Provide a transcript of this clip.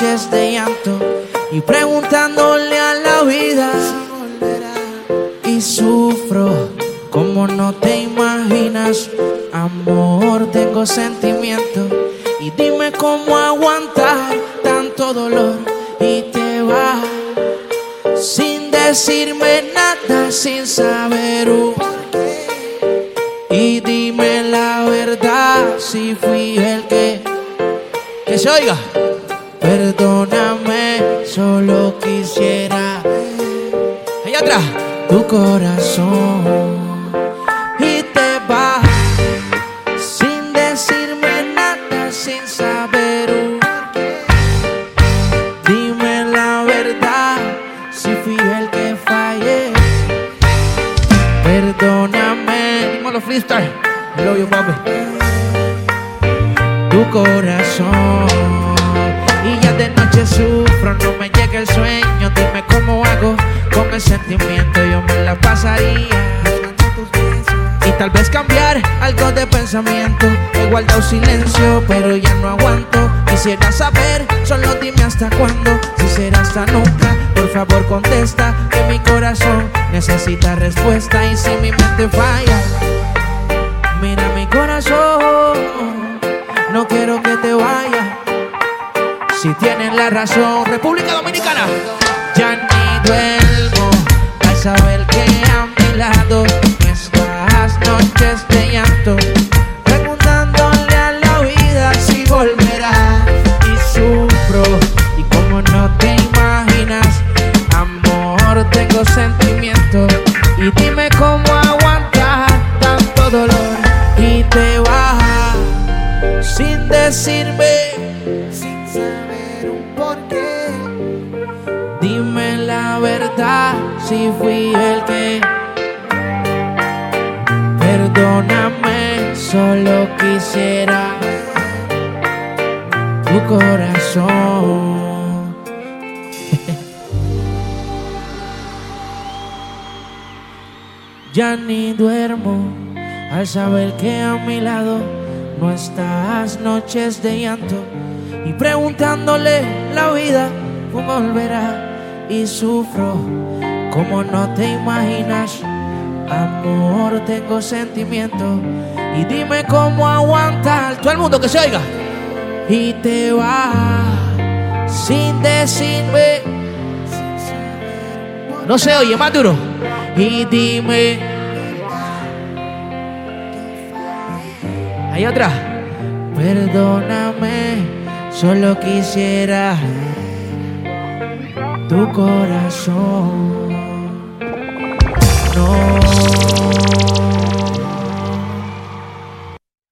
noches de llanto y preguntándole a la vida y sufro como no te imaginas. Amor, tengo sentimiento y dime cómo aguantar tanto dolor y te vas sin decirme nada, sin saber un y dime la verdad si fui el que que se oiga. Perdóname, solo quisiera allá atrás. Tu corazón. Y te vas sin decirme nada, sin saber un Dime la verdad si fui el que fallé. Perdóname, dímelo freestyle. Tu corazón sufro, no me llega el sueño. Dime cómo hago con el sentimiento, yo me la pasaría. Y tal vez cambiar algo de pensamiento. He guardado silencio, pero ya no aguanto. Quisiera saber, solo dime hasta cuándo. Si será hasta nunca, por favor contesta. Que mi corazón necesita respuesta. Y si mi mente falla, mira mi corazón. No quiero que. Si tienen la razón, República Dominicana. Ya ni si fui el que. Perdóname, solo quisiera tu corazón. ya ni duermo al saber que a mi lado no estás noches de llanto y preguntándole la vida cómo volverá y sufro como no te imaginas amor tengo sentimiento. Y dime cómo aguantar todo el mundo que se oiga. Y te vas sin decirme. No se oye más duro. Y dime. Hay otra. Perdóname, solo quisiera tu corazón.